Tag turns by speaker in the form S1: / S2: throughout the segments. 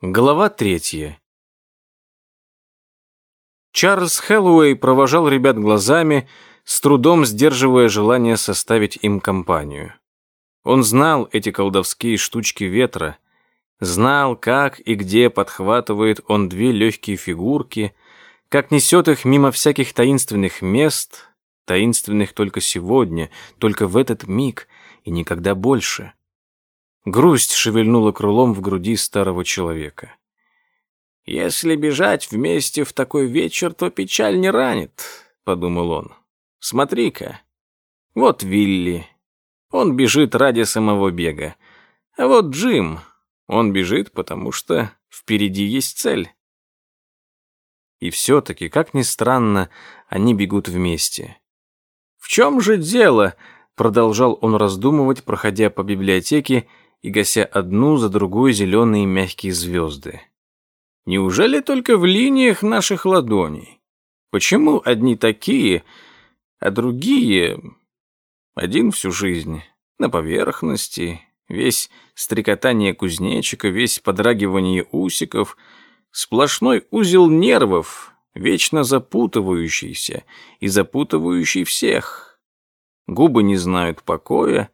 S1: Глава третья. Чарльз Хэллоуэй провожал ребят глазами, с трудом сдерживая желание составить им компанию. Он знал эти колдовские штучки ветра, знал, как и где подхватывает он две легкие фигурки, как несет их мимо всяких таинственных мест, таинственных только сегодня, только в этот миг и никогда больше. Грусть шевельнула крылом в груди старого человека. «Если бежать вместе в такой вечер, то печаль не ранит», — подумал он. «Смотри-ка, вот Вилли. Он бежит ради самого бега. А вот Джим, он бежит, потому что впереди есть цель». И все-таки, как ни странно, они бегут вместе. «В чем же дело?» — продолжал он раздумывать, проходя по библиотеке и гася одну за другой зеленые мягкие звезды. Неужели только в линиях наших ладоней? Почему одни такие, а другие... Один всю жизнь, на поверхности, весь стрекотание кузнечика, весь подрагивание усиков, сплошной узел нервов, вечно запутывающийся и запутывающий всех. Губы не знают покоя,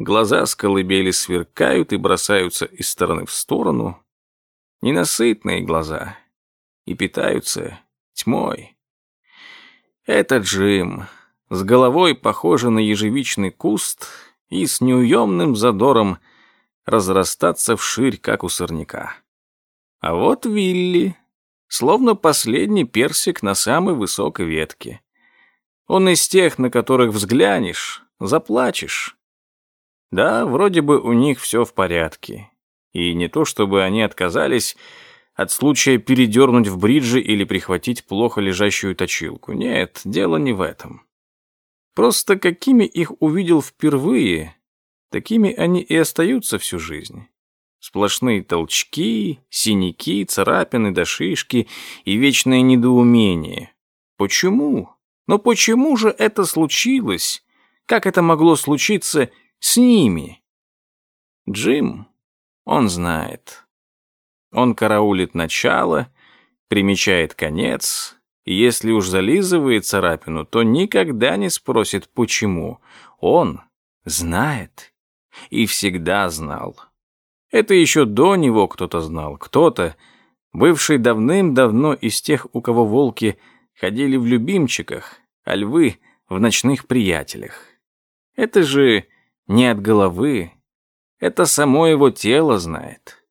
S1: Глаза с колыбели сверкают и бросаются из стороны в сторону. Ненасытные глаза. И питаются тьмой. Это Джим. С головой похожий на ежевичный куст и с неуемным задором разрастаться вширь, как у сорняка. А вот Вилли, словно последний персик на самой высокой ветке. Он из тех, на которых взглянешь, заплачешь. Да, вроде бы у них все в порядке. И не то, чтобы они отказались от случая передернуть в бридже или прихватить плохо лежащую точилку. Нет, дело не в этом. Просто какими их увидел впервые, такими они и остаются всю жизнь. Сплошные толчки, синяки, царапины до шишки и вечное недоумение. Почему? Но почему же это случилось? Как это могло случиться с ними. Джим, он знает. Он караулит начало, примечает конец, и если уж зализывает царапину, то никогда не спросит, почему. Он знает и всегда знал. Это еще до него кто-то знал, кто-то, бывший давным-давно из тех, у кого волки ходили в любимчиках, а львы — в ночных приятелях. Это же не от головы. Это само его тело знает.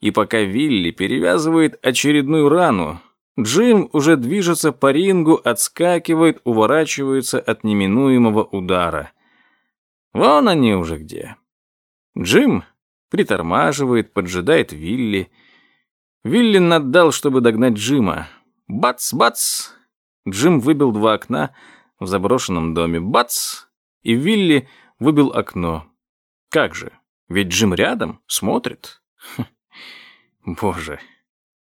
S1: И пока Вилли перевязывает очередную рану, Джим уже движется по рингу, отскакивает, уворачивается от неминуемого удара. Вон они уже где. Джим притормаживает, поджидает Вилли. Вилли наддал, чтобы догнать Джима. Бац-бац! Джим выбил два окна в заброшенном доме. Бац! И Вилли выбил окно. Как же, ведь Джим рядом, смотрит. Хм. Боже,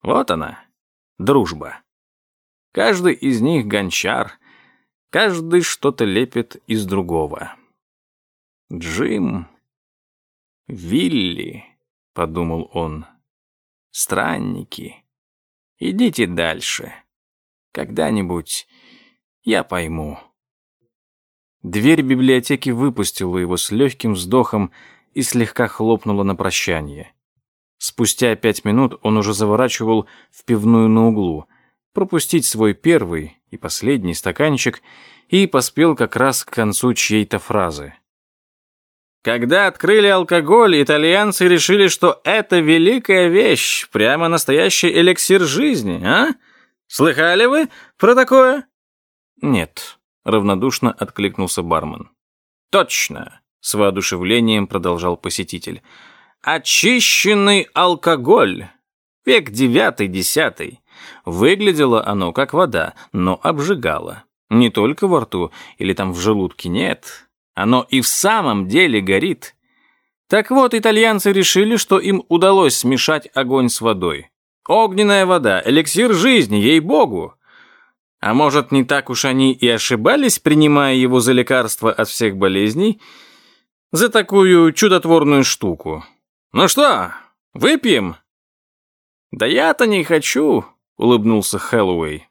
S1: вот она, дружба. Каждый из них гончар, каждый что-то лепит из другого. Джим, Вилли, подумал он, странники, идите дальше. Когда-нибудь я пойму. Дверь библиотеки выпустила его с легким вздохом и слегка хлопнула на прощание. Спустя пять минут он уже заворачивал в пивную на углу, пропустить свой первый и последний стаканчик и поспел как раз к концу чьей-то фразы. Когда открыли алкоголь, итальянцы решили, что это великая вещь, прямо настоящий эликсир жизни, а? Слыхали вы про такое? Нет, равнодушно откликнулся бармен. Точно, с воодушевлением продолжал посетитель. Очищенный алкоголь. Век девятый-десятый. Выглядело оно как вода, но обжигало. Не только во рту или там в желудке, нет. Оно и в самом деле горит. Так вот, итальянцы решили, что им удалось смешать огонь с водой. Огненная вода, эликсир жизни, ей-богу. А может, не так уж они и ошибались, принимая его за лекарство от всех болезней, за такую чудотворную штуку? Ну что, выпьем? «Да я-то не хочу», — улыбнулся Хэллоуэй.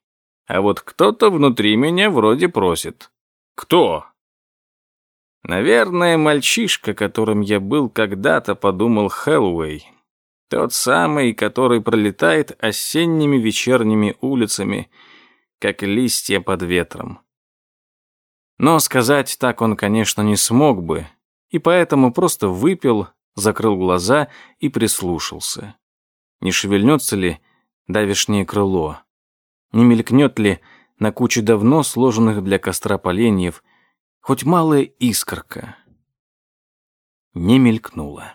S1: «А вот кто-то внутри меня вроде просит». «Кто?» «Наверное, мальчишка, которым я был когда-то», — подумал Хэллоуэй. Тот самый, который пролетает осенними вечерними улицами, как листья под ветром. Но сказать так он, конечно, не смог бы, и поэтому просто выпил, закрыл глаза и прислушался. Не шевельнется ли давишнее крыло? Не мелькнет ли на куче давно сложенных для костра поленьев хоть малая искорка? Не мелькнула.